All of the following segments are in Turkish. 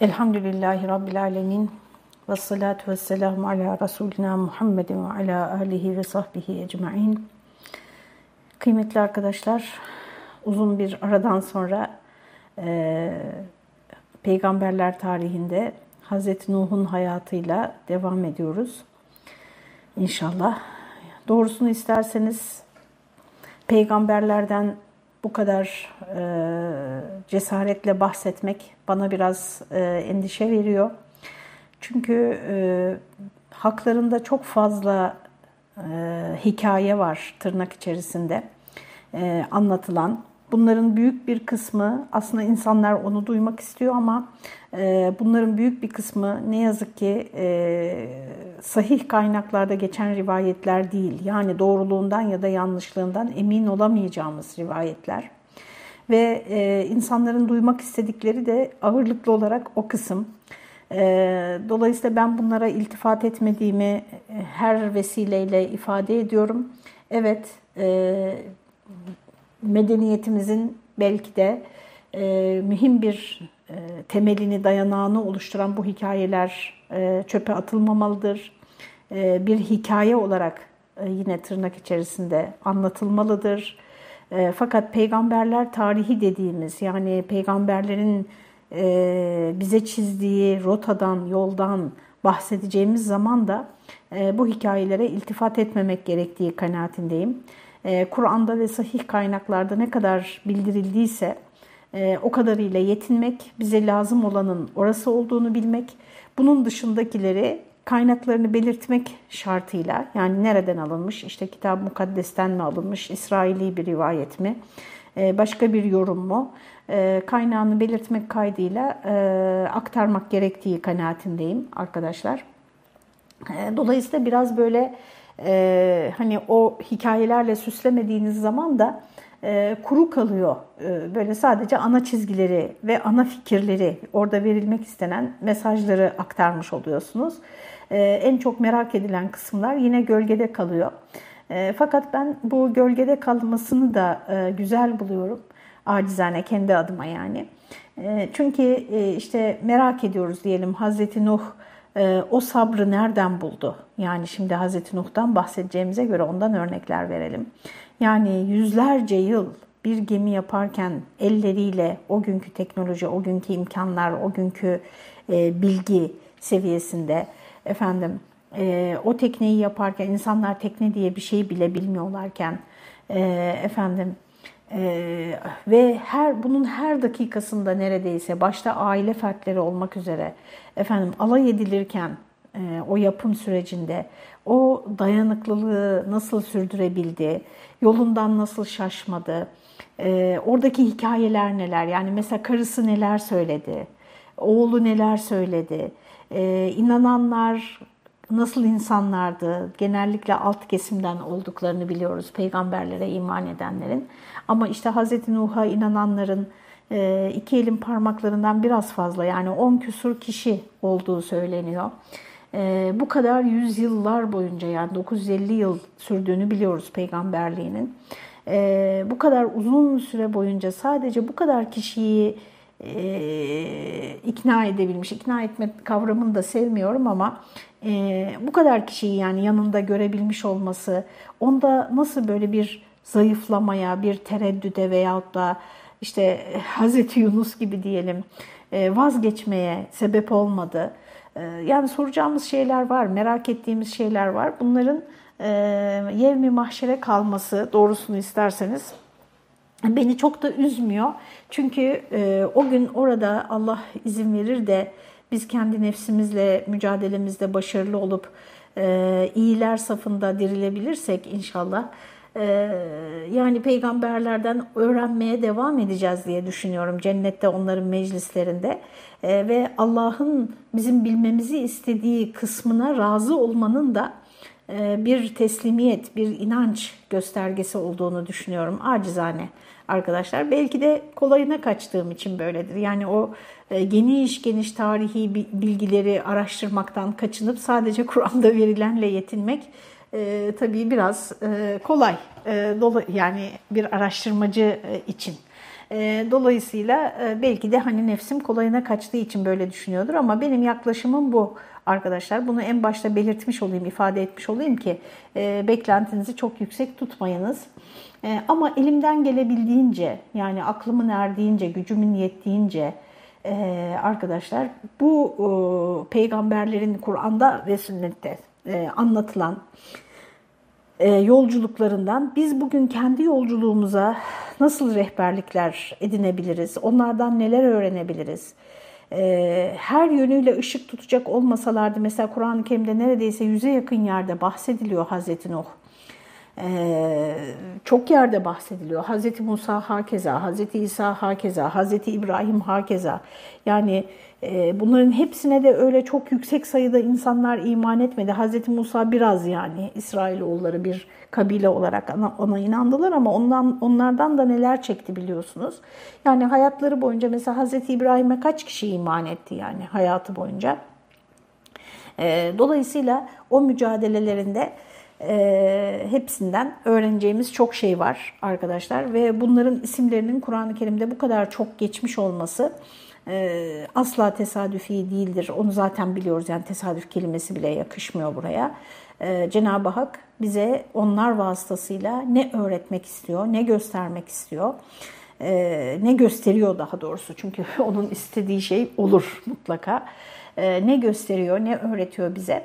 Elhamdülillahi Rabbil Alemin ve salatu ve selamu ala Resulina Muhammedin ve ala alihi ve sahbihi ecma'in. Kıymetli arkadaşlar, uzun bir aradan sonra e, peygamberler tarihinde Hazreti Nuh'un hayatıyla devam ediyoruz. İnşallah. Doğrusunu isterseniz peygamberlerden bu kadar e, cesaretle bahsetmek bana biraz e, endişe veriyor. Çünkü e, haklarında çok fazla e, hikaye var tırnak içerisinde e, anlatılan. Bunların büyük bir kısmı aslında insanlar onu duymak istiyor ama bunların büyük bir kısmı ne yazık ki e, sahih kaynaklarda geçen rivayetler değil. Yani doğruluğundan ya da yanlışlığından emin olamayacağımız rivayetler. Ve e, insanların duymak istedikleri de ağırlıklı olarak o kısım. E, dolayısıyla ben bunlara iltifat etmediğimi her vesileyle ifade ediyorum. Evet, e, medeniyetimizin belki de e, mühim bir e, temelini, dayanağını oluşturan bu hikayeler e, çöpe atılmamalıdır. E, bir hikaye olarak e, yine tırnak içerisinde anlatılmalıdır. E, fakat peygamberler tarihi dediğimiz yani peygamberlerin e, bize çizdiği rotadan, yoldan bahsedeceğimiz zaman da e, bu hikayelere iltifat etmemek gerektiği kanaatindeyim. E, Kur'an'da ve sahih kaynaklarda ne kadar bildirildiyse e, o kadarıyla yetinmek, bize lazım olanın orası olduğunu bilmek, bunun dışındakileri kaynaklarını belirtmek şartıyla yani nereden alınmış, işte Kitab-ı Mukaddes'ten mi alınmış, İsraili bir rivayet mi, e, başka bir yorum mu, kaynağını belirtmek kaydıyla aktarmak gerektiği kanaatindeyim arkadaşlar. Dolayısıyla biraz böyle e, hani o hikayelerle süslemediğiniz zaman da e, kuru kalıyor. E, böyle sadece ana çizgileri ve ana fikirleri orada verilmek istenen mesajları aktarmış oluyorsunuz. E, en çok merak edilen kısımlar yine gölgede kalıyor. Fakat ben bu gölgede kalmasını da güzel buluyorum. Acizane kendi adıma yani. Çünkü işte merak ediyoruz diyelim Hazreti Nuh o sabrı nereden buldu? Yani şimdi Hazreti Nuh'tan bahsedeceğimize göre ondan örnekler verelim. Yani yüzlerce yıl bir gemi yaparken elleriyle o günkü teknoloji, o günkü imkanlar, o günkü e, bilgi seviyesinde efendim e, o tekneyi yaparken insanlar tekne diye bir şey bile bilmiyorlarken e, efendim ee, ve her bunun her dakikasında neredeyse başta aile fertleri olmak üzere efendim alay edilirken e, o yapım sürecinde o dayanıklılığı nasıl sürdürebildi, yolundan nasıl şaşmadı, e, oradaki hikayeler neler yani mesela karısı neler söyledi, oğlu neler söyledi, e, inananlar nasıl insanlardı, genellikle alt kesimden olduklarını biliyoruz peygamberlere iman edenlerin. Ama işte Hz. Nuh'a inananların iki elin parmaklarından biraz fazla yani 10 küsur kişi olduğu söyleniyor. E, bu kadar yüzyıllar boyunca yani 950 yıl sürdüğünü biliyoruz peygamberliğinin. E, bu kadar uzun süre boyunca sadece bu kadar kişiyi ikna edebilmiş. İkna etme kavramını da sevmiyorum ama bu kadar kişiyi yani yanında görebilmiş olması, onda nasıl böyle bir zayıflamaya, bir tereddüde veyahut da işte Hazreti Yunus gibi diyelim e, vazgeçmeye sebep olmadı. E, yani soracağımız şeyler var, merak ettiğimiz şeyler var. Bunların e, yevmi mahşere kalması doğrusunu isterseniz beni çok da üzmüyor. Çünkü o gün orada Allah izin verir de biz kendi nefsimizle mücadelemizde başarılı olup iyiler safında dirilebilirsek inşallah ee, yani peygamberlerden öğrenmeye devam edeceğiz diye düşünüyorum cennette onların meclislerinde ee, ve Allah'ın bizim bilmemizi istediği kısmına razı olmanın da e, bir teslimiyet, bir inanç göstergesi olduğunu düşünüyorum acizane arkadaşlar. Belki de kolayına kaçtığım için böyledir. Yani o e, geniş geniş tarihi bilgileri araştırmaktan kaçınıp sadece Kur'an'da verilenle yetinmek e, tabii biraz e, kolay e, dolu yani bir araştırmacı e, için. Dolayısıyla belki de hani nefsim kolayına kaçtığı için böyle düşünüyordur ama benim yaklaşımım bu arkadaşlar. Bunu en başta belirtmiş olayım, ifade etmiş olayım ki beklentinizi çok yüksek tutmayınız. Ama elimden gelebildiğince yani aklımın erdiğince, gücümün yettiğince arkadaşlar bu peygamberlerin Kur'an'da ve sünnette anlatılan e, yolculuklarından biz bugün kendi yolculuğumuza nasıl rehberlikler edinebiliriz? Onlardan neler öğrenebiliriz? E, her yönüyle ışık tutacak olmasalardı mesela Kur'an-ı Kerim'de neredeyse yüze yakın yerde bahsediliyor Hazreti Nuh. Ee, çok yerde bahsediliyor. Hazreti Musa hakeza, Hazreti İsa hakeza, Hazreti İbrahim hakeza. Yani e, bunların hepsine de öyle çok yüksek sayıda insanlar iman etmedi. Hazreti Musa biraz yani İsrailoğulları bir kabile olarak ona, inandılar ama ondan onlardan da neler çekti biliyorsunuz. Yani hayatları boyunca mesela Hazreti İbrahim'e kaç kişi iman etti yani hayatı boyunca. E, dolayısıyla o mücadelelerinde e, hepsinden öğreneceğimiz çok şey var arkadaşlar ve bunların isimlerinin Kur'an-ı Kerim'de bu kadar çok geçmiş olması e, asla tesadüfi değildir. Onu zaten biliyoruz yani tesadüf kelimesi bile yakışmıyor buraya. E, Cenab-ı Hak bize onlar vasıtasıyla ne öğretmek istiyor, ne göstermek istiyor, e, ne gösteriyor daha doğrusu çünkü onun istediği şey olur mutlaka. Ne gösteriyor, ne öğretiyor bize.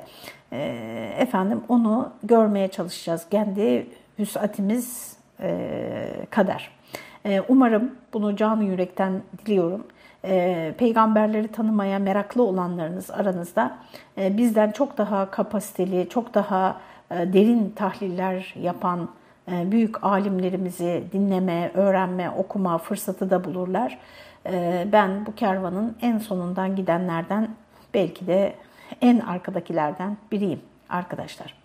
Efendim onu görmeye çalışacağız. Kendi vüsatimiz e, kadar. Umarım bunu canı yürekten diliyorum. E, peygamberleri tanımaya meraklı olanlarınız aranızda e, bizden çok daha kapasiteli, çok daha e, derin tahliller yapan e, büyük alimlerimizi dinleme, öğrenme, okuma fırsatı da bulurlar. E, ben bu kervanın en sonundan gidenlerden belki de en arkadakilerden biriyim arkadaşlar.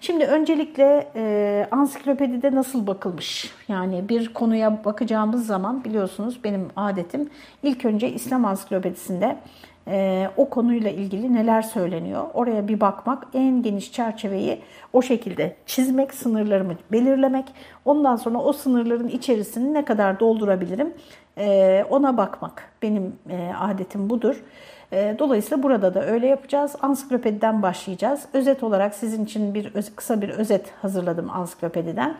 Şimdi öncelikle e, ansiklopedide nasıl bakılmış? Yani bir konuya bakacağımız zaman biliyorsunuz benim adetim ilk önce İslam ansiklopedisinde e, o konuyla ilgili neler söyleniyor? Oraya bir bakmak, en geniş çerçeveyi o şekilde çizmek, sınırlarımı belirlemek. Ondan sonra o sınırların içerisini ne kadar doldurabilirim e, ona bakmak. Benim e, adetim budur. E, dolayısıyla burada da öyle yapacağız. Ansiklopediden başlayacağız. Özet olarak sizin için bir kısa bir özet hazırladım ansiklopediden.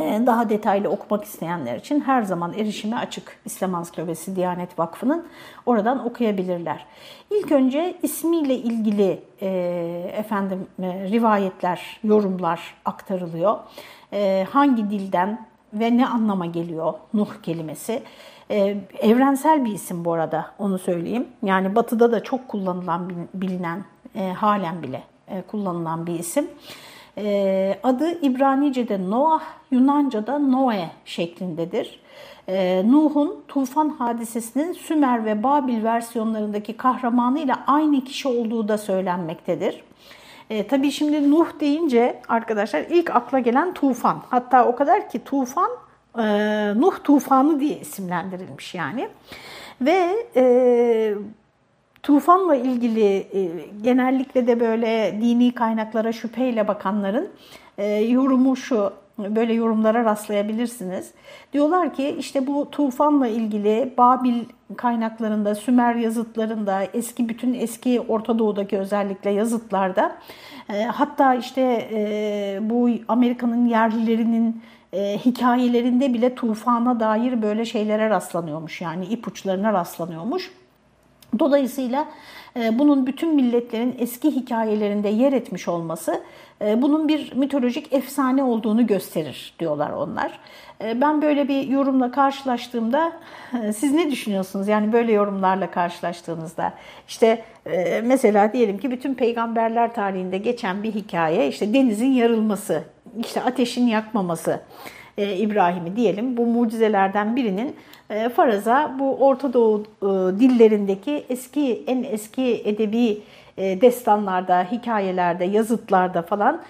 E, daha detaylı okumak isteyenler için her zaman erişime açık İslam Ansiklopedisi Diyanet Vakfı'nın. Oradan okuyabilirler. İlk önce ismiyle ilgili e, efendim rivayetler, yorumlar aktarılıyor. hangi dilden ve ne anlama geliyor Nuh kelimesi? Ee, evrensel bir isim bu arada onu söyleyeyim. Yani batıda da çok kullanılan bilinen e, halen bile e, kullanılan bir isim. E, adı İbranice'de Noah, Yunanca'da Noe şeklindedir. E, Nuh'un tufan hadisesinin Sümer ve Babil versiyonlarındaki kahramanıyla aynı kişi olduğu da söylenmektedir. E, tabii şimdi Nuh deyince arkadaşlar ilk akla gelen tufan. Hatta o kadar ki tufan e, Nuh tufanı diye isimlendirilmiş yani. Ve e, tufanla ilgili e, genellikle de böyle dini kaynaklara şüpheyle bakanların e, yorumu şu, böyle yorumlara rastlayabilirsiniz. Diyorlar ki işte bu tufanla ilgili Babil kaynaklarında, Sümer yazıtlarında, eski bütün eski Orta Doğu'daki özellikle yazıtlarda e, hatta işte e, bu Amerika'nın yerlilerinin e, hikayelerinde bile tufana dair böyle şeylere rastlanıyormuş yani ipuçlarına rastlanıyormuş. Dolayısıyla e, bunun bütün milletlerin eski hikayelerinde yer etmiş olması e, bunun bir mitolojik efsane olduğunu gösterir diyorlar onlar. E, ben böyle bir yorumla karşılaştığımda siz ne düşünüyorsunuz? Yani böyle yorumlarla karşılaştığınızda işte mesela diyelim ki bütün peygamberler tarihinde geçen bir hikaye işte denizin yarılması, işte ateşin yakmaması İbrahim'i diyelim bu mucizelerden birinin e, faraza bu Orta Doğu e, dillerindeki eski en eski edebi e, destanlarda, hikayelerde, yazıtlarda falan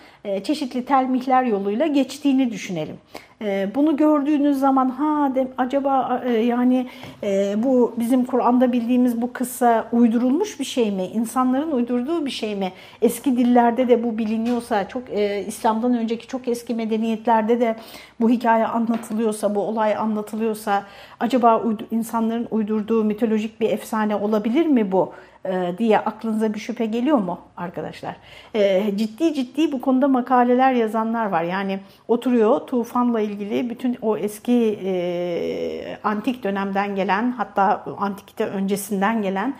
çeşitli telmihler yoluyla geçtiğini düşünelim. E, bunu gördüğünüz zaman ha de, acaba e, yani e, bu bizim Kur'an'da bildiğimiz bu kıssa uydurulmuş bir şey mi? İnsanların uydurduğu bir şey mi? Eski dillerde de bu biliniyorsa, çok e, İslam'dan önceki çok eski medeniyetlerde de bu hikaye anlatılıyorsa, bu olay anlatılıyorsa acaba uydu, insanların uydurduğu mitolojik bir efsane olabilir mi bu? E, diye aklınıza bir şüphe geliyor mu arkadaşlar? E, ciddi ciddi bu konuda makaleler yazanlar var. Yani oturuyor tufanla ilgili bütün o eski e, antik dönemden gelen hatta antikite öncesinden gelen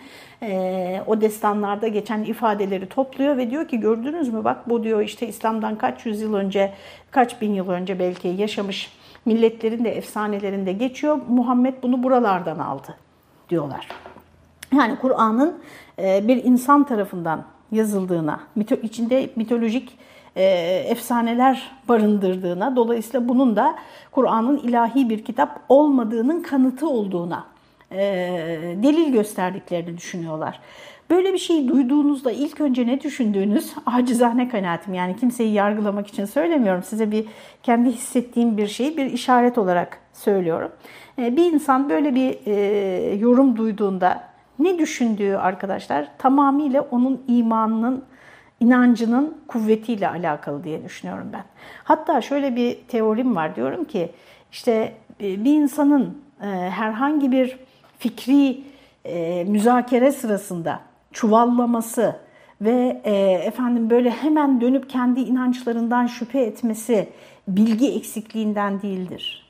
o destanlarda geçen ifadeleri topluyor ve diyor ki gördünüz mü bak bu diyor işte İslam'dan kaç yüzyıl önce kaç bin yıl önce belki yaşamış milletlerin de efsanelerinde geçiyor. Muhammed bunu buralardan aldı diyorlar. Yani Kur'an'ın e, bir insan tarafından yazıldığına, içinde mitolojik e, efsaneler barındırdığına, dolayısıyla bunun da Kur'an'ın ilahi bir kitap olmadığının kanıtı olduğuna e, delil gösterdiklerini düşünüyorlar. Böyle bir şey duyduğunuzda ilk önce ne düşündüğünüz acizane kanaatim. Yani kimseyi yargılamak için söylemiyorum. Size bir kendi hissettiğim bir şeyi bir işaret olarak söylüyorum. Bir insan böyle bir yorum duyduğunda ne düşündüğü arkadaşlar tamamıyla onun imanının, inancının kuvvetiyle alakalı diye düşünüyorum ben. Hatta şöyle bir teorim var diyorum ki işte e, bir insanın e, herhangi bir fikri e, müzakere sırasında çuvallaması ve efendim böyle hemen dönüp kendi inançlarından şüphe etmesi bilgi eksikliğinden değildir.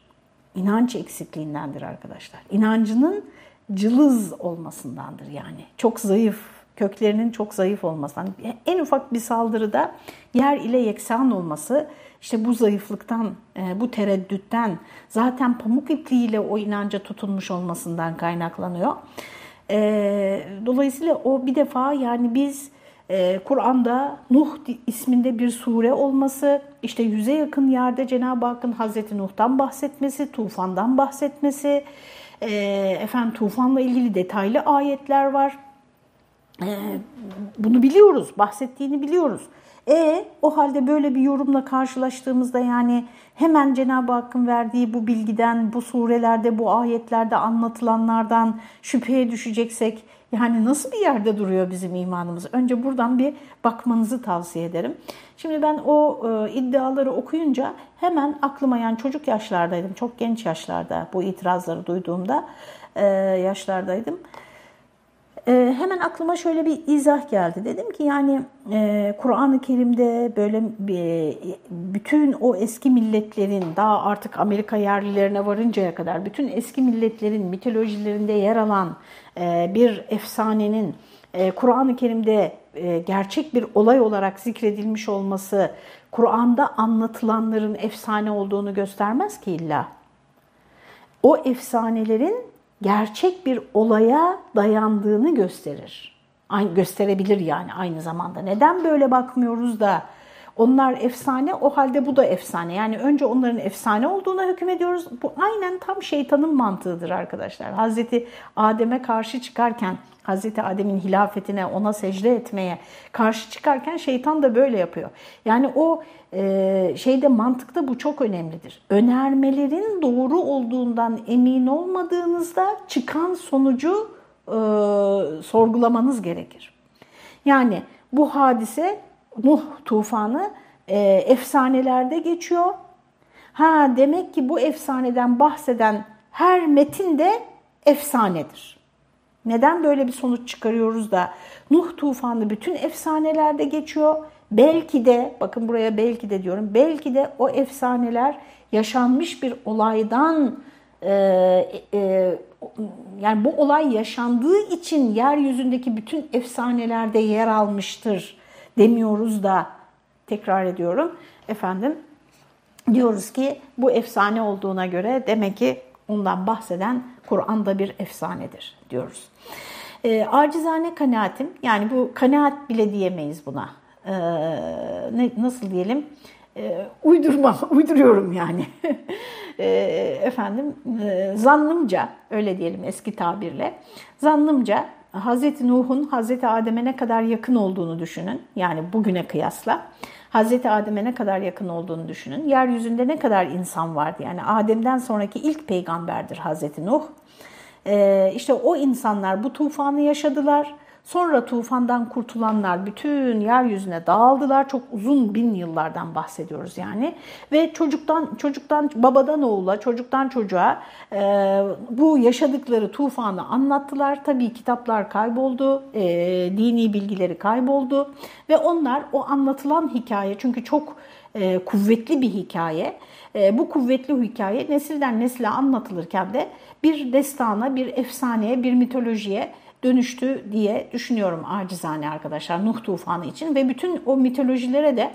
İnanç eksikliğindendir arkadaşlar. İnancının cılız olmasındandır yani. Çok zayıf, köklerinin çok zayıf olmasından. En ufak bir saldırıda yer ile yeksan olması, işte bu zayıflıktan, e, bu tereddütten, zaten pamuk ipliğiyle o inanca tutunmuş olmasından kaynaklanıyor. E, dolayısıyla o bir defa yani biz e, Kur'an'da Nuh isminde bir sure olması, işte yüze yakın yerde Cenab-ı Hakk'ın Hazreti Nuh'tan bahsetmesi, tufandan bahsetmesi, e, efendim tufanla ilgili detaylı ayetler var. E, bunu biliyoruz, bahsettiğini biliyoruz. E o halde böyle bir yorumla karşılaştığımızda yani hemen Cenab-ı Hakk'ın verdiği bu bilgiden, bu surelerde, bu ayetlerde anlatılanlardan şüpheye düşeceksek yani nasıl bir yerde duruyor bizim imanımız? Önce buradan bir bakmanızı tavsiye ederim. Şimdi ben o e, iddiaları okuyunca hemen aklıma yani çocuk yaşlardaydım, çok genç yaşlarda bu itirazları duyduğumda e, yaşlardaydım. E, hemen aklıma şöyle bir izah geldi. Dedim ki yani e, Kur'an-ı Kerim'de böyle bir, bütün o eski milletlerin daha artık Amerika yerlilerine varıncaya kadar bütün eski milletlerin mitolojilerinde yer alan e, bir efsanenin e, Kur'an-ı Kerim'de e, gerçek bir olay olarak zikredilmiş olması Kur'an'da anlatılanların efsane olduğunu göstermez ki illa. O efsanelerin gerçek bir olaya dayandığını gösterir. Gösterebilir yani aynı zamanda. Neden böyle bakmıyoruz da onlar efsane, o halde bu da efsane. Yani önce onların efsane olduğuna hükmediyoruz. Bu aynen tam şeytanın mantığıdır arkadaşlar. Hazreti Adem'e karşı çıkarken, Hazreti Adem'in hilafetine, ona secde etmeye karşı çıkarken şeytan da böyle yapıyor. Yani o e, şeyde mantıkta bu çok önemlidir. Önermelerin doğru olduğundan emin olmadığınızda çıkan sonucu e, sorgulamanız gerekir. Yani bu hadise Nuh tufanı e, efsanelerde geçiyor. Ha demek ki bu efsaneden bahseden her metin de efsanedir. Neden böyle bir sonuç çıkarıyoruz da Nuh tufanı bütün efsanelerde geçiyor. Belki de bakın buraya belki de diyorum. Belki de o efsaneler yaşanmış bir olaydan e, e, yani bu olay yaşandığı için yeryüzündeki bütün efsanelerde yer almıştır demiyoruz da tekrar ediyorum efendim diyoruz ki bu efsane olduğuna göre demek ki ondan bahseden Kur'an'da bir efsanedir diyoruz. E, acizane kanaatim yani bu kanaat bile diyemeyiz buna. E, ne, nasıl diyelim? E, uydurma, uyduruyorum yani. e, efendim e, zannımca öyle diyelim eski tabirle. Zannımca Hazreti Nuh'un Hazreti Adem'e ne kadar yakın olduğunu düşünün. Yani bugüne kıyasla. Hazreti Adem'e ne kadar yakın olduğunu düşünün. Yeryüzünde ne kadar insan vardı? Yani Adem'den sonraki ilk peygamberdir Hazreti Nuh. Ee, işte o insanlar bu tufanı yaşadılar. Sonra tufandan kurtulanlar bütün yeryüzüne dağıldılar. Çok uzun bin yıllardan bahsediyoruz yani. Ve çocuktan çocuktan babadan oğula, çocuktan çocuğa e, bu yaşadıkları tufanı anlattılar. Tabii kitaplar kayboldu, e, dini bilgileri kayboldu ve onlar o anlatılan hikaye çünkü çok e, kuvvetli bir hikaye. E, bu kuvvetli hikaye nesilden nesile anlatılırken de bir destana, bir efsaneye, bir mitolojiye dönüştü diye düşünüyorum acizane arkadaşlar Nuh tufanı için ve bütün o mitolojilere de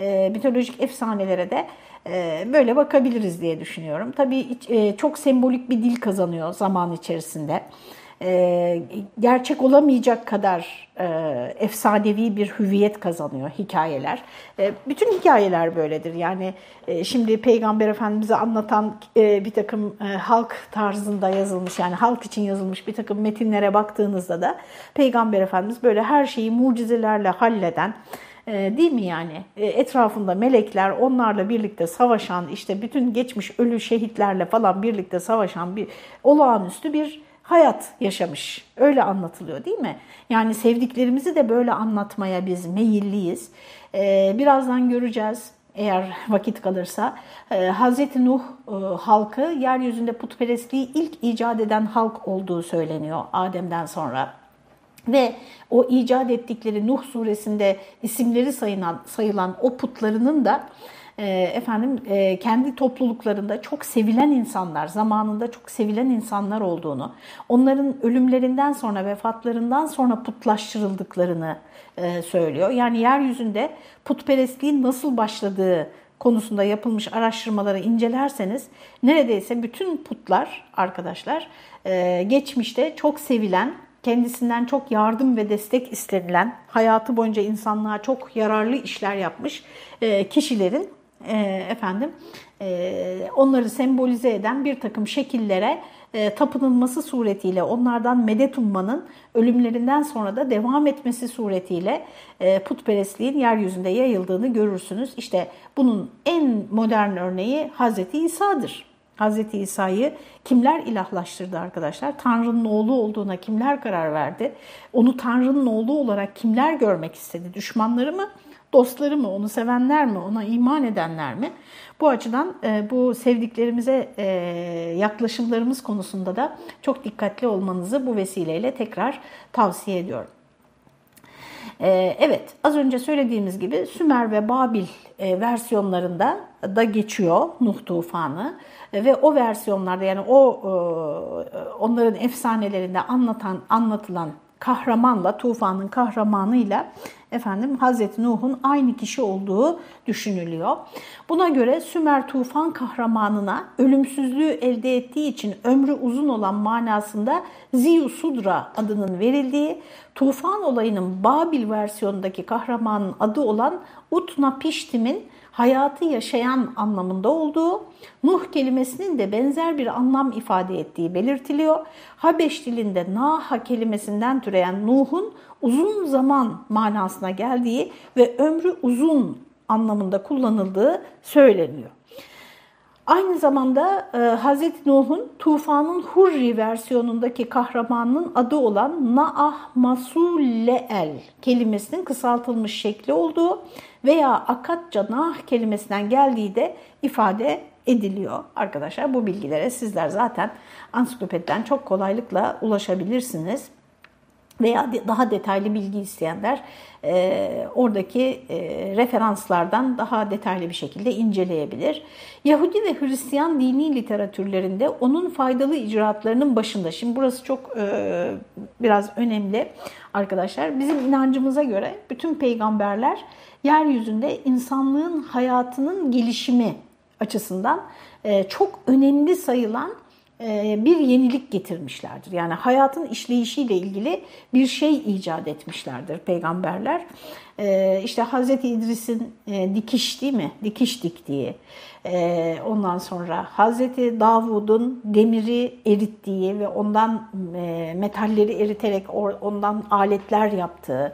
e, mitolojik efsanelere de e, böyle bakabiliriz diye düşünüyorum. Tabii e, çok sembolik bir dil kazanıyor zaman içerisinde e, gerçek olamayacak kadar e, efsanevi bir hüviyet kazanıyor hikayeler. E, bütün hikayeler böyledir. Yani e, şimdi Peygamber Efendimiz'i anlatan e, bir takım e, halk tarzında yazılmış yani halk için yazılmış bir takım metinlere baktığınızda da Peygamber Efendimiz böyle her şeyi mucizelerle halleden, e, değil mi yani? E, etrafında melekler onlarla birlikte savaşan, işte bütün geçmiş ölü şehitlerle falan birlikte savaşan bir olağanüstü bir hayat yaşamış. Öyle anlatılıyor değil mi? Yani sevdiklerimizi de böyle anlatmaya biz meyilliyiz. Ee, birazdan göreceğiz eğer vakit kalırsa. Ee, Hazreti Nuh e, halkı yeryüzünde putperestliği ilk icat eden halk olduğu söyleniyor Adem'den sonra. Ve o icat ettikleri Nuh suresinde isimleri sayılan, sayılan o putlarının da efendim e, kendi topluluklarında çok sevilen insanlar, zamanında çok sevilen insanlar olduğunu, onların ölümlerinden sonra, vefatlarından sonra putlaştırıldıklarını e, söylüyor. Yani yeryüzünde putperestliğin nasıl başladığı konusunda yapılmış araştırmaları incelerseniz neredeyse bütün putlar arkadaşlar geçmişte çok sevilen, kendisinden çok yardım ve destek istenilen, hayatı boyunca insanlığa çok yararlı işler yapmış kişilerin e, efendim e, onları sembolize eden bir takım şekillere e, tapınılması suretiyle onlardan medet ummanın ölümlerinden sonra da devam etmesi suretiyle e, putperestliğin yeryüzünde yayıldığını görürsünüz. İşte bunun en modern örneği Hazreti İsa'dır. Hazreti İsa'yı kimler ilahlaştırdı arkadaşlar? Tanrı'nın oğlu olduğuna kimler karar verdi? Onu Tanrı'nın oğlu olarak kimler görmek istedi? Düşmanları mı? Dostları mı, onu sevenler mi, ona iman edenler mi? Bu açıdan e, bu sevdiklerimize e, yaklaşımlarımız konusunda da çok dikkatli olmanızı bu vesileyle tekrar tavsiye ediyorum. E, evet, az önce söylediğimiz gibi Sümer ve Babil versiyonlarında da geçiyor Nuh tufanı ve o versiyonlarda yani o onların efsanelerinde anlatan anlatılan kahramanla, tufanın kahramanıyla efendim Hazreti Nuh'un aynı kişi olduğu düşünülüyor. Buna göre Sümer tufan kahramanına ölümsüzlüğü elde ettiği için ömrü uzun olan manasında Ziyusudra adının verildiği, tufan olayının Babil versiyonundaki kahramanın adı olan Utnapiştim'in hayatı yaşayan anlamında olduğu, Nuh kelimesinin de benzer bir anlam ifade ettiği belirtiliyor. Habeş dilinde Naha kelimesinden türeyen Nuh'un uzun zaman manasına geldiği ve ömrü uzun anlamında kullanıldığı söyleniyor. Aynı zamanda e, Hz. Nuh'un tufanın Hurri versiyonundaki kahramanının adı olan Naah Masulleel kelimesinin kısaltılmış şekli olduğu veya Akatça Nah kelimesinden geldiği de ifade ediliyor arkadaşlar. Bu bilgilere sizler zaten ansiklopediden çok kolaylıkla ulaşabilirsiniz veya daha detaylı bilgi isteyenler e, oradaki e, referanslardan daha detaylı bir şekilde inceleyebilir. Yahudi ve Hristiyan dini literatürlerinde onun faydalı icraatlarının başında, şimdi burası çok e, biraz önemli arkadaşlar, bizim inancımıza göre bütün peygamberler yeryüzünde insanlığın hayatının gelişimi açısından e, çok önemli sayılan bir yenilik getirmişlerdir. Yani hayatın işleyişiyle ilgili bir şey icat etmişlerdir peygamberler. İşte Hz. İdris'in dikiş değil mi? Dikiş diktiği. Ondan sonra Hz. Davud'un demiri erittiği ve ondan metalleri eriterek ondan aletler yaptığı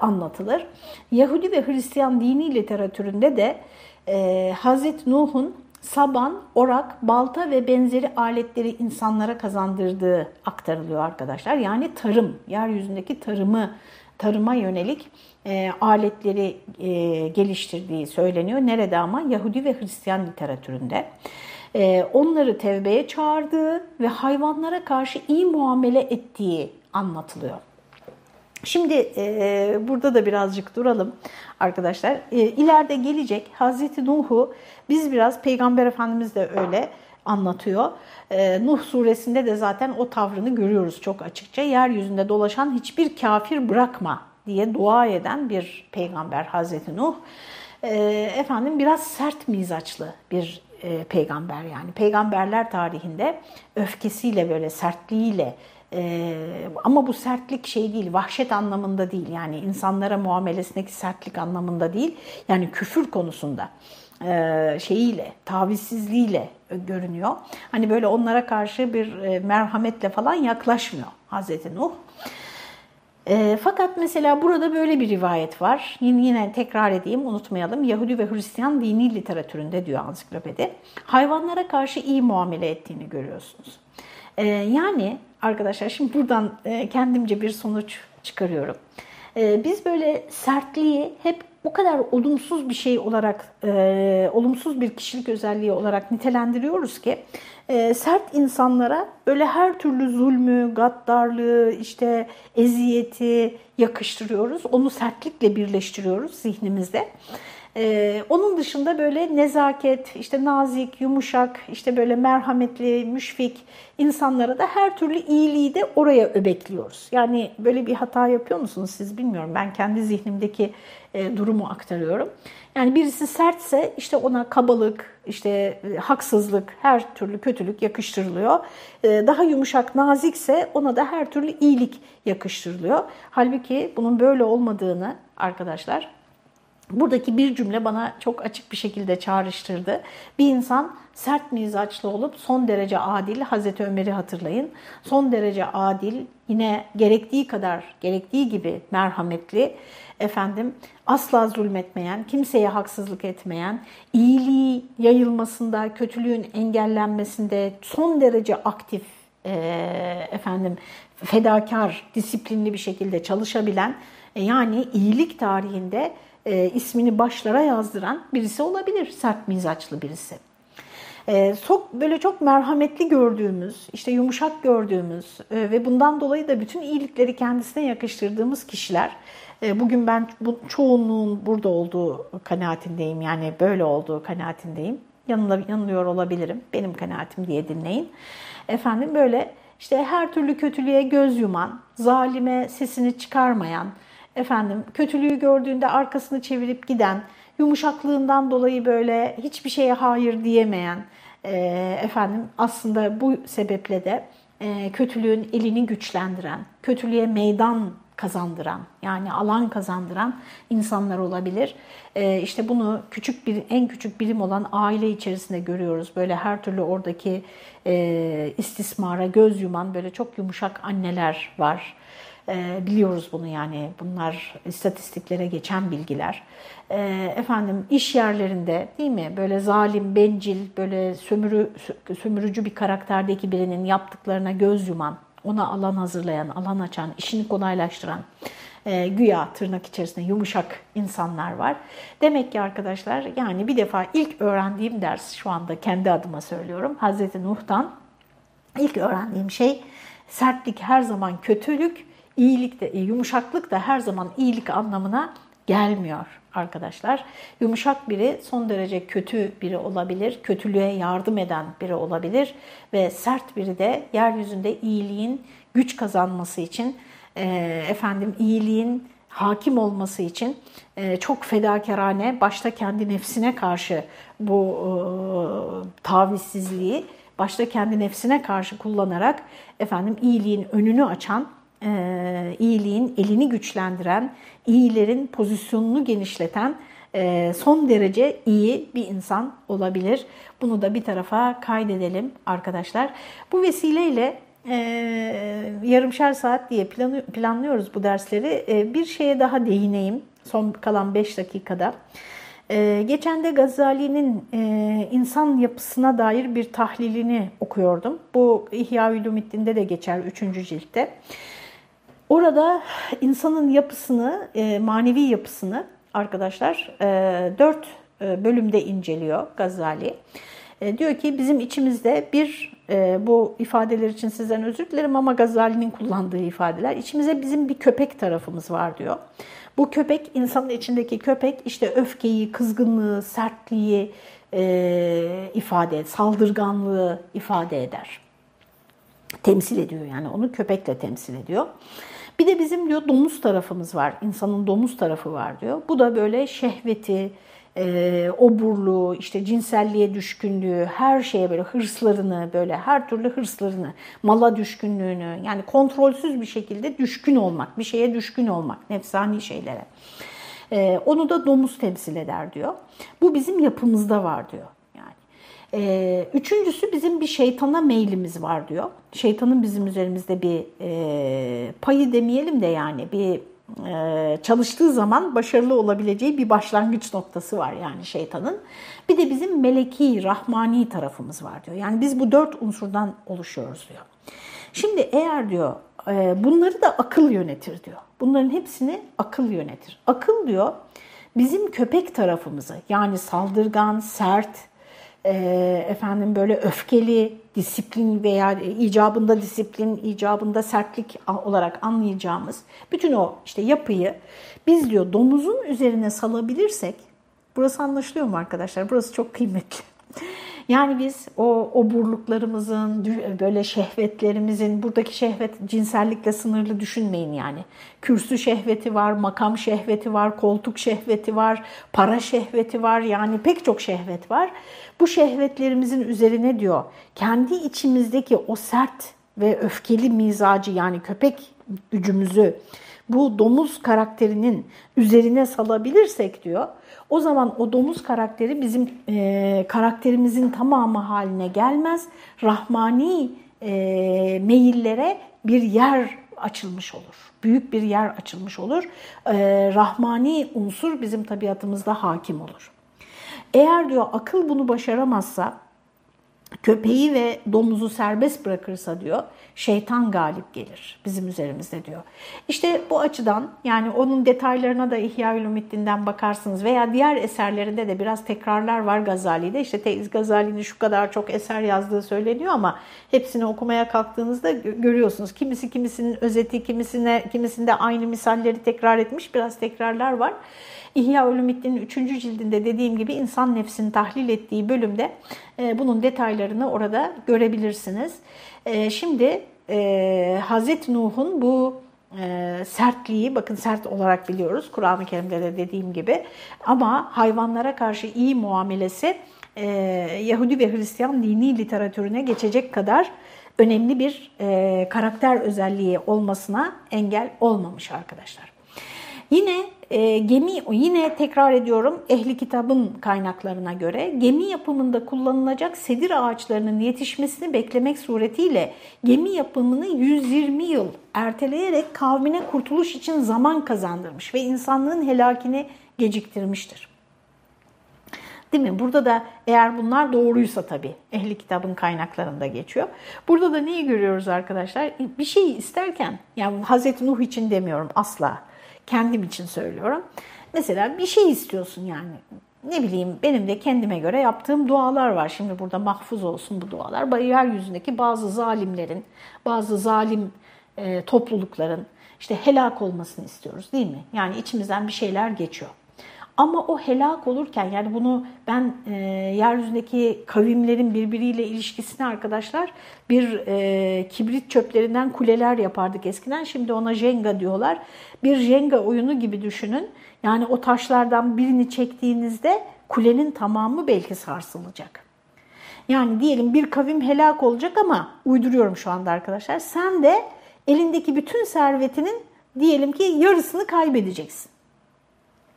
anlatılır. Yahudi ve Hristiyan dini literatüründe de Hz. Nuh'un saban, orak, balta ve benzeri aletleri insanlara kazandırdığı aktarılıyor arkadaşlar. Yani tarım, yeryüzündeki tarımı, tarıma yönelik e, aletleri e, geliştirdiği söyleniyor. Nerede ama? Yahudi ve Hristiyan literatüründe. E, onları tevbeye çağırdığı ve hayvanlara karşı iyi muamele ettiği anlatılıyor. Şimdi e, burada da birazcık duralım arkadaşlar. E, ileride gelecek Hazreti Nuh'u biz biraz Peygamber Efendimiz de öyle anlatıyor. E, Nuh suresinde de zaten o tavrını görüyoruz çok açıkça. Yeryüzünde dolaşan hiçbir kafir bırakma diye dua eden bir peygamber Hazreti Nuh. E, efendim biraz sert mizaçlı bir e, peygamber yani. Peygamberler tarihinde öfkesiyle böyle sertliğiyle ee, ama bu sertlik şey değil, vahşet anlamında değil. Yani insanlara muamelesindeki sertlik anlamında değil. Yani küfür konusunda e, şeyiyle, tavizsizliğiyle görünüyor. Hani böyle onlara karşı bir e, merhametle falan yaklaşmıyor Hazreti Nuh. E, fakat mesela burada böyle bir rivayet var. Yine, yine tekrar edeyim, unutmayalım. Yahudi ve Hristiyan dini literatüründe diyor ansiklopedi. Hayvanlara karşı iyi muamele ettiğini görüyorsunuz. E, yani arkadaşlar şimdi buradan e, kendimce bir sonuç çıkarıyorum. E, biz böyle sertliği hep o kadar olumsuz bir şey olarak, e, olumsuz bir kişilik özelliği olarak nitelendiriyoruz ki e, sert insanlara böyle her türlü zulmü, gaddarlığı, işte eziyeti yakıştırıyoruz. Onu sertlikle birleştiriyoruz zihnimizde. Ee, onun dışında böyle nezaket, işte nazik, yumuşak, işte böyle merhametli, müşfik insanlara da her türlü iyiliği de oraya öbekliyoruz. Yani böyle bir hata yapıyor musunuz siz bilmiyorum. Ben kendi zihnimdeki e, durumu aktarıyorum. Yani birisi sertse işte ona kabalık, işte e, haksızlık, her türlü kötülük yakıştırılıyor. E, daha yumuşak, nazikse ona da her türlü iyilik yakıştırılıyor. Halbuki bunun böyle olmadığını arkadaşlar Buradaki bir cümle bana çok açık bir şekilde çağrıştırdı. Bir insan sert mizaçlı olup son derece adil, Hazreti Ömer'i hatırlayın. Son derece adil, yine gerektiği kadar, gerektiği gibi merhametli, efendim asla zulmetmeyen, kimseye haksızlık etmeyen, iyiliği yayılmasında, kötülüğün engellenmesinde son derece aktif, efendim fedakar, disiplinli bir şekilde çalışabilen, e, yani iyilik tarihinde e, ismini başlara yazdıran birisi olabilir, sert mizaçlı birisi. E, çok böyle çok merhametli gördüğümüz, işte yumuşak gördüğümüz e, ve bundan dolayı da bütün iyilikleri kendisine yakıştırdığımız kişiler e, bugün ben bu çoğunluğun burada olduğu kanaatindeyim. Yani böyle olduğu kanaatindeyim. Yanılıyor, yanılıyor olabilirim. Benim kanaatim diye dinleyin. Efendim böyle işte her türlü kötülüğe göz yuman, zalime sesini çıkarmayan, efendim kötülüğü gördüğünde arkasını çevirip giden, yumuşaklığından dolayı böyle hiçbir şeye hayır diyemeyen, e, efendim aslında bu sebeple de e, kötülüğün elini güçlendiren, kötülüğe meydan kazandıran yani alan kazandıran insanlar olabilir. Ee, işte bunu küçük bir en küçük birim olan aile içerisinde görüyoruz. Böyle her türlü oradaki e, istismara göz yuman böyle çok yumuşak anneler var. E, biliyoruz bunu yani bunlar istatistiklere geçen bilgiler. E, efendim iş yerlerinde değil mi böyle zalim, bencil, böyle sömürü, sömürücü bir karakterdeki birinin yaptıklarına göz yuman, ona alan hazırlayan, alan açan, işini kolaylaştıran, e, güya tırnak içerisinde yumuşak insanlar var. Demek ki arkadaşlar yani bir defa ilk öğrendiğim ders şu anda kendi adıma söylüyorum. Hazreti Nuh'tan ilk öğrendiğim şey sertlik her zaman kötülük, iyilik de, yumuşaklık da her zaman iyilik anlamına gelmiyor arkadaşlar. Yumuşak biri son derece kötü biri olabilir, kötülüğe yardım eden biri olabilir ve sert biri de yeryüzünde iyiliğin güç kazanması için, e, efendim iyiliğin hakim olması için e, çok fedakarane, başta kendi nefsine karşı bu e, tavizsizliği başta kendi nefsine karşı kullanarak efendim iyiliğin önünü açan, e, iyiliğin elini güçlendiren, iyilerin pozisyonunu genişleten e, son derece iyi bir insan olabilir. Bunu da bir tarafa kaydedelim arkadaşlar. Bu vesileyle e, yarımşar saat diye planlıyoruz bu dersleri. E, bir şeye daha değineyim son kalan 5 dakikada. Ee, geçen de Gazali'nin e, insan yapısına dair bir tahlilini okuyordum. Bu İhya Ulumuddin'de de geçer 3. ciltte. Orada insanın yapısını, e, manevi yapısını arkadaşlar e, 4 e, bölümde inceliyor Gazali. Diyor ki bizim içimizde bir, bu ifadeler için sizden özür dilerim ama Gazali'nin kullandığı ifadeler, içimizde bizim bir köpek tarafımız var diyor. Bu köpek, insanın içindeki köpek işte öfkeyi, kızgınlığı, sertliği ifade, saldırganlığı ifade eder. Temsil ediyor yani onu köpekle temsil ediyor. Bir de bizim diyor domuz tarafımız var, insanın domuz tarafı var diyor. Bu da böyle şehveti, e, oburluğu, işte cinselliğe düşkünlüğü, her şeye böyle hırslarını, böyle her türlü hırslarını, mala düşkünlüğünü, yani kontrolsüz bir şekilde düşkün olmak, bir şeye düşkün olmak, nefsani şeylere. E, onu da domuz temsil eder diyor. Bu bizim yapımızda var diyor. Ee, üçüncüsü bizim bir şeytana meylimiz var diyor. Şeytanın bizim üzerimizde bir e, payı demeyelim de yani bir e, çalıştığı zaman başarılı olabileceği bir başlangıç noktası var yani şeytanın. Bir de bizim meleki, rahmani tarafımız var diyor. Yani biz bu dört unsurdan oluşuyoruz diyor. Şimdi eğer diyor e, bunları da akıl yönetir diyor. Bunların hepsini akıl yönetir. Akıl diyor bizim köpek tarafımızı yani saldırgan, sert, e, efendim böyle öfkeli, disiplin veya icabında disiplin, icabında sertlik olarak anlayacağımız bütün o işte yapıyı biz diyor domuzun üzerine salabilirsek, burası anlaşılıyor mu arkadaşlar? Burası çok kıymetli. Yani biz o oburluklarımızın, böyle şehvetlerimizin, buradaki şehvet cinsellikle sınırlı düşünmeyin yani. Kürsü şehveti var, makam şehveti var, koltuk şehveti var, para şehveti var yani pek çok şehvet var. Bu şehvetlerimizin üzerine diyor kendi içimizdeki o sert ve öfkeli mizacı yani köpek gücümüzü bu domuz karakterinin üzerine salabilirsek diyor o zaman o domuz karakteri bizim e, karakterimizin tamamı haline gelmez. Rahmani e, meyillere bir yer açılmış olur. Büyük bir yer açılmış olur. E, rahmani unsur bizim tabiatımızda hakim olur. Eğer diyor akıl bunu başaramazsa köpeği ve domuzu serbest bırakırsa diyor şeytan galip gelir bizim üzerimizde diyor. İşte bu açıdan yani onun detaylarına da İhya Ulumiddin'den bakarsınız veya diğer eserlerinde de biraz tekrarlar var Gazali'de. İşte Teiz Gazali'nin şu kadar çok eser yazdığı söyleniyor ama hepsini okumaya kalktığınızda görüyorsunuz. Kimisi kimisinin özeti, kimisine kimisinde aynı misalleri tekrar etmiş biraz tekrarlar var. İhya Ulumuddin'in 3. cildinde dediğim gibi insan nefsini tahlil ettiği bölümde bunun detaylarını orada görebilirsiniz. E, şimdi e, Hazreti Nuh'un bu sertliği, bakın sert olarak biliyoruz Kur'an-ı Kerim'de de dediğim gibi ama hayvanlara karşı iyi muamelesi Yahudi ve Hristiyan dini literatürüne geçecek kadar önemli bir karakter özelliği olmasına engel olmamış arkadaşlar. Yine e, gemi yine tekrar ediyorum ehli kitabın kaynaklarına göre gemi yapımında kullanılacak sedir ağaçlarının yetişmesini beklemek suretiyle gemi yapımını 120 yıl erteleyerek kavmine kurtuluş için zaman kazandırmış ve insanlığın helakini geciktirmiştir. Değil mi? Burada da eğer bunlar doğruysa tabii ehli kitabın kaynaklarında geçiyor. Burada da neyi görüyoruz arkadaşlar? Bir şeyi isterken yani Hazreti Nuh için demiyorum asla Kendim için söylüyorum. Mesela bir şey istiyorsun yani. Ne bileyim benim de kendime göre yaptığım dualar var. Şimdi burada mahfuz olsun bu dualar. Yeryüzündeki bazı zalimlerin, bazı zalim e, toplulukların işte helak olmasını istiyoruz değil mi? Yani içimizden bir şeyler geçiyor. Ama o helak olurken yani bunu ben e, yeryüzündeki kavimlerin birbiriyle ilişkisini arkadaşlar bir e, kibrit çöplerinden kuleler yapardık eskiden. Şimdi ona jenga diyorlar. Bir jenga oyunu gibi düşünün. Yani o taşlardan birini çektiğinizde kulenin tamamı belki sarsılacak. Yani diyelim bir kavim helak olacak ama uyduruyorum şu anda arkadaşlar. Sen de elindeki bütün servetinin diyelim ki yarısını kaybedeceksin.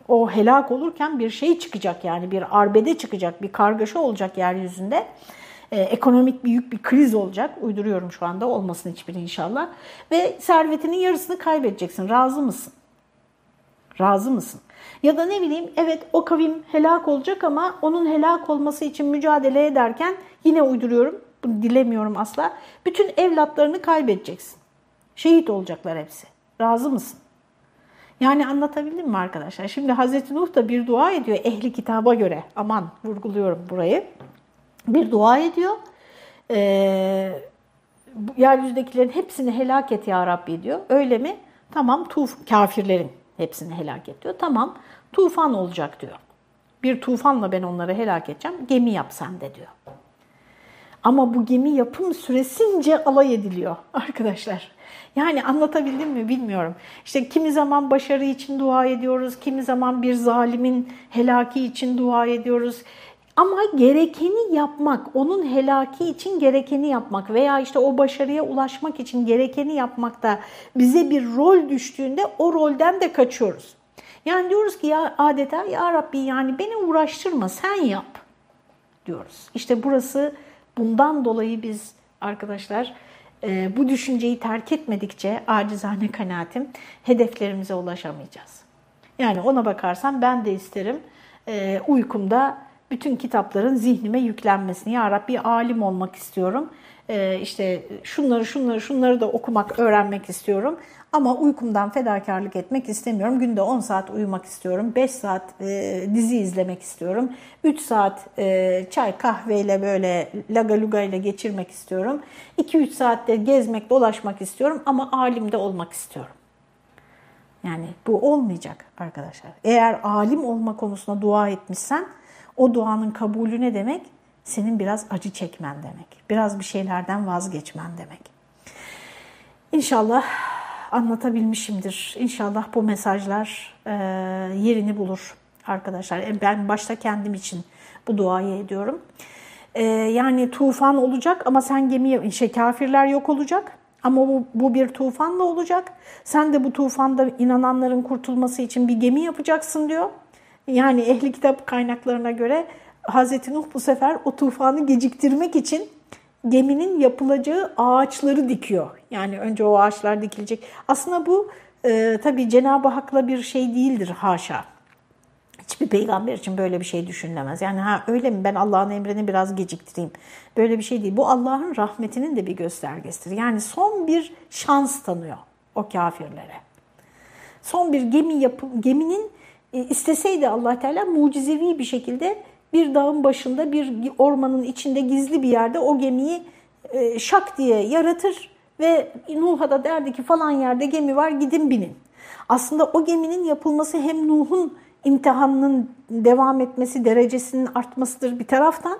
O helak olurken bir şey çıkacak yani bir arbede çıkacak, bir kargaşa olacak yeryüzünde. Ee, ekonomik büyük bir kriz olacak. Uyduruyorum şu anda olmasın hiçbiri inşallah. Ve servetinin yarısını kaybedeceksin. Razı mısın? Razı mısın? Ya da ne bileyim evet o kavim helak olacak ama onun helak olması için mücadele ederken yine uyduruyorum, bunu dilemiyorum asla. Bütün evlatlarını kaybedeceksin. Şehit olacaklar hepsi. Razı mısın? Yani anlatabildim mi arkadaşlar? Şimdi Hazreti Nuh da bir dua ediyor ehli kitaba göre. Aman vurguluyorum burayı. Bir dua ediyor. Ee, yeryüzündekilerin hepsini helak et ya Rabbi diyor. Öyle mi? Tamam tuf kafirlerin hepsini helak et diyor. Tamam tufan olacak diyor. Bir tufanla ben onları helak edeceğim. Gemi yap sen de diyor. Ama bu gemi yapım süresince alay ediliyor arkadaşlar. Yani anlatabildim mi bilmiyorum. İşte kimi zaman başarı için dua ediyoruz, kimi zaman bir zalimin helaki için dua ediyoruz. Ama gerekeni yapmak, onun helaki için gerekeni yapmak veya işte o başarıya ulaşmak için gerekeni yapmakta bize bir rol düştüğünde o rolden de kaçıyoruz. Yani diyoruz ki ya adeta ya Rabbi yani beni uğraştırma sen yap diyoruz. İşte burası bundan dolayı biz arkadaşlar e, bu düşünceyi terk etmedikçe acizane kanaatim hedeflerimize ulaşamayacağız. Yani ona bakarsam ben de isterim e, uykumda bütün kitapların zihnime yüklenmesini. Ya Rabbi alim olmak istiyorum. E, işte şunları şunları şunları da okumak, öğrenmek istiyorum. Ama uykumdan fedakarlık etmek istemiyorum. Günde 10 saat uyumak istiyorum. 5 saat e, dizi izlemek istiyorum. 3 saat e, çay kahveyle böyle lagaluga ile geçirmek istiyorum. 2-3 saatte gezmek, dolaşmak istiyorum ama alim de olmak istiyorum. Yani bu olmayacak arkadaşlar. Eğer alim olma konusunda dua etmişsen o duanın kabulü ne demek? Senin biraz acı çekmen demek. Biraz bir şeylerden vazgeçmen demek. İnşallah anlatabilmişimdir. İnşallah bu mesajlar e, yerini bulur arkadaşlar. E, ben başta kendim için bu duayı ediyorum. E, yani tufan olacak ama sen gemi, şey kafirler yok olacak. Ama bu, bu bir tufanla olacak. Sen de bu tufanda inananların kurtulması için bir gemi yapacaksın diyor. Yani ehli kitap kaynaklarına göre Hazreti Nuh bu sefer o tufanı geciktirmek için geminin yapılacağı ağaçları dikiyor. Yani önce o ağaçlar dikilecek. Aslında bu e, tabii Cenab-ı Hak'la bir şey değildir haşa. Hiçbir peygamber için böyle bir şey düşünülemez. Yani ha öyle mi ben Allah'ın emrini biraz geciktireyim. Böyle bir şey değil. Bu Allah'ın rahmetinin de bir göstergesidir. Yani son bir şans tanıyor o kafirlere. Son bir gemi yapı, geminin e, isteseydi allah Teala mucizevi bir şekilde bir dağın başında bir ormanın içinde gizli bir yerde o gemiyi e, şak diye yaratır ve Nuh'a da derdi ki falan yerde gemi var gidin binin. Aslında o geminin yapılması hem Nuh'un imtihanının devam etmesi, derecesinin artmasıdır bir taraftan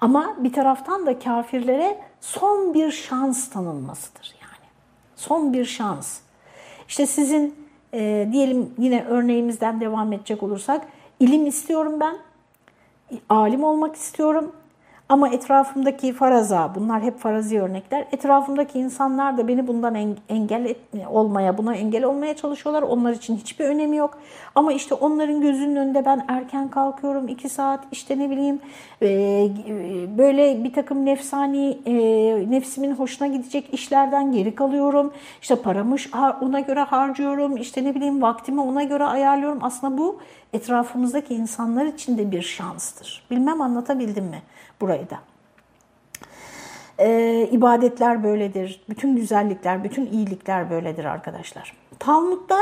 ama bir taraftan da kafirlere son bir şans tanınmasıdır yani. Son bir şans. İşte sizin e, diyelim yine örneğimizden devam edecek olursak ilim istiyorum ben alim olmak istiyorum. Ama etrafımdaki faraza, bunlar hep farazi örnekler, etrafımdaki insanlar da beni bundan engel olmaya, buna engel olmaya çalışıyorlar. Onlar için hiçbir önemi yok. Ama işte onların gözünün önünde ben erken kalkıyorum, iki saat işte ne bileyim e, böyle bir takım nefsani, e, nefsimin hoşuna gidecek işlerden geri kalıyorum. İşte paramı ona göre harcıyorum, işte ne bileyim vaktimi ona göre ayarlıyorum. Aslında bu etrafımızdaki insanlar için de bir şanstır. Bilmem anlatabildim mi? burayı da. Ee, ibadetler böyledir. Bütün güzellikler, bütün iyilikler böyledir arkadaşlar. Talmud'da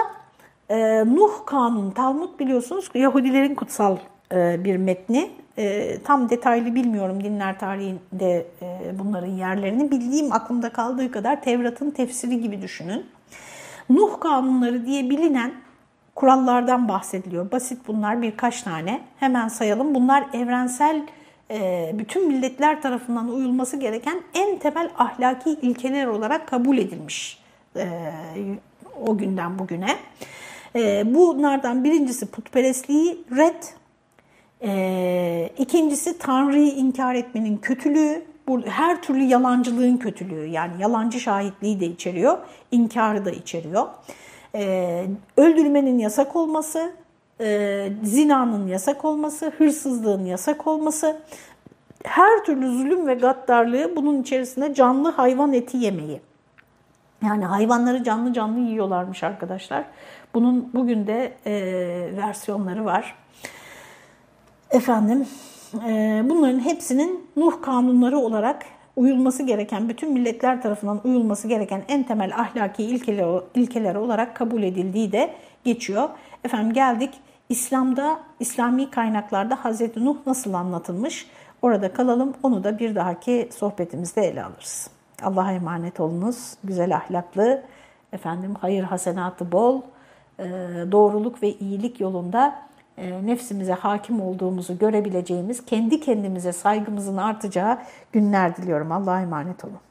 e, Nuh Kanun, Talmud biliyorsunuz Yahudilerin kutsal e, bir metni. E, tam detaylı bilmiyorum dinler tarihinde e, bunların yerlerini. Bildiğim aklımda kaldığı kadar Tevrat'ın tefsiri gibi düşünün. Nuh kanunları diye bilinen kurallardan bahsediliyor. Basit bunlar birkaç tane. Hemen sayalım. Bunlar evrensel e, bütün milletler tarafından uyulması gereken en temel ahlaki ilkeler olarak kabul edilmiş e, o günden bugüne. E, bunlardan birincisi putperestliği red, ikincisi Tanrı'yı inkar etmenin kötülüğü, her türlü yalancılığın kötülüğü yani yalancı şahitliği de içeriyor, inkarı da içeriyor. E, öldürmenin yasak olması, e, zinanın yasak olması, hırsızlığın yasak olması, her türlü zulüm ve gaddarlığı bunun içerisinde canlı hayvan eti yemeyi. Yani hayvanları canlı canlı yiyorlarmış arkadaşlar. Bunun bugün de e, versiyonları var. Efendim, e, bunların hepsinin Nuh kanunları olarak uyulması gereken, bütün milletler tarafından uyulması gereken en temel ahlaki ilkeler, ilkeler olarak kabul edildiği de geçiyor. Efendim geldik İslam'da, İslami kaynaklarda Hazreti Nuh nasıl anlatılmış? Orada kalalım, onu da bir dahaki sohbetimizde ele alırız. Allah'a emanet olunuz, güzel ahlaklı, efendim hayır hasenatı bol, doğruluk ve iyilik yolunda nefsimize hakim olduğumuzu görebileceğimiz, kendi kendimize saygımızın artacağı günler diliyorum. Allah'a emanet olun.